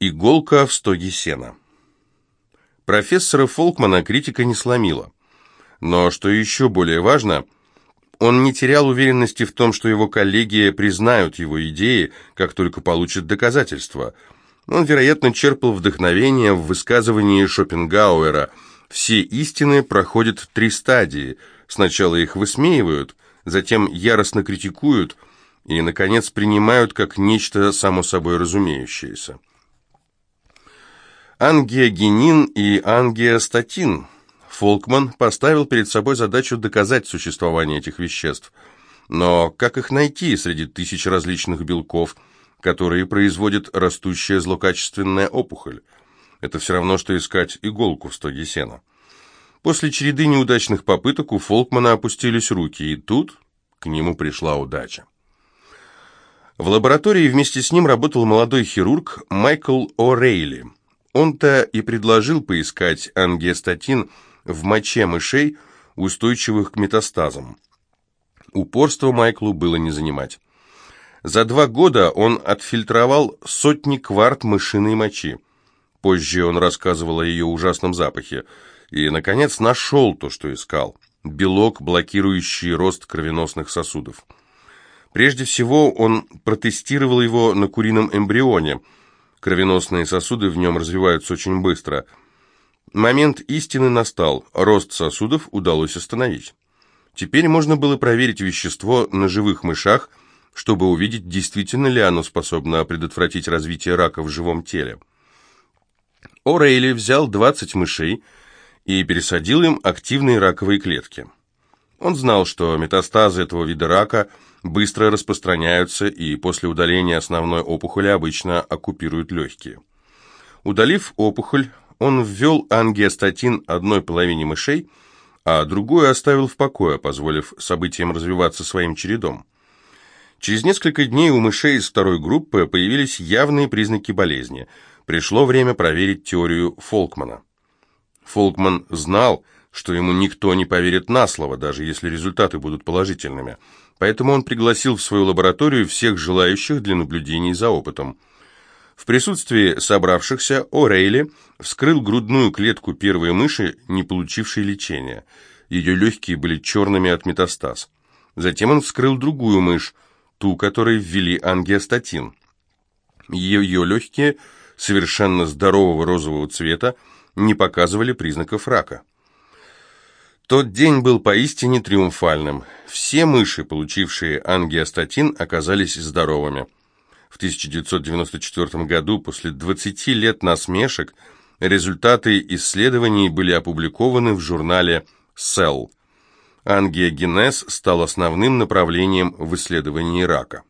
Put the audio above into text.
Иголка в стоге сена. Профессора Фолкмана критика не сломила. Но, что еще более важно, он не терял уверенности в том, что его коллеги признают его идеи, как только получат доказательства. Он, вероятно, черпал вдохновение в высказывании Шопенгауэра «Все истины проходят три стадии. Сначала их высмеивают, затем яростно критикуют и, наконец, принимают как нечто само собой разумеющееся». Ангиогенин и ангиостатин. Фолкман поставил перед собой задачу доказать существование этих веществ. Но как их найти среди тысяч различных белков, которые производит растущая злокачественная опухоль? Это все равно, что искать иголку в стоге сена. После череды неудачных попыток у Фолкмана опустились руки, и тут к нему пришла удача. В лаборатории вместе с ним работал молодой хирург Майкл О'Рейли – он-то и предложил поискать ангиостатин в моче мышей, устойчивых к метастазам. Упорство Майклу было не занимать. За два года он отфильтровал сотни кварт мышиной мочи. Позже он рассказывал о ее ужасном запахе. И, наконец, нашел то, что искал. Белок, блокирующий рост кровеносных сосудов. Прежде всего, он протестировал его на курином эмбрионе – Кровеносные сосуды в нем развиваются очень быстро. Момент истины настал, рост сосудов удалось остановить. Теперь можно было проверить вещество на живых мышах, чтобы увидеть, действительно ли оно способно предотвратить развитие рака в живом теле. О'Рейли взял 20 мышей и пересадил им активные раковые клетки. Он знал, что метастазы этого вида рака быстро распространяются и после удаления основной опухоли обычно оккупируют легкие. Удалив опухоль, он ввел ангиостатин одной половине мышей, а другую оставил в покое, позволив событиям развиваться своим чередом. Через несколько дней у мышей из второй группы появились явные признаки болезни. Пришло время проверить теорию Фолкмана. Фолкман знал, что ему никто не поверит на слово, даже если результаты будут положительными. Поэтому он пригласил в свою лабораторию всех желающих для наблюдений за опытом. В присутствии собравшихся О'Рейли вскрыл грудную клетку первой мыши, не получившей лечения. Ее легкие были черными от метастаз. Затем он вскрыл другую мышь, ту, которой ввели ангиостатин. Ее легкие, совершенно здорового розового цвета, не показывали признаков рака. Тот день был поистине триумфальным. Все мыши, получившие ангиостатин, оказались здоровыми. В 1994 году, после 20 лет насмешек, результаты исследований были опубликованы в журнале Cell. Ангиогенез стал основным направлением в исследовании рака.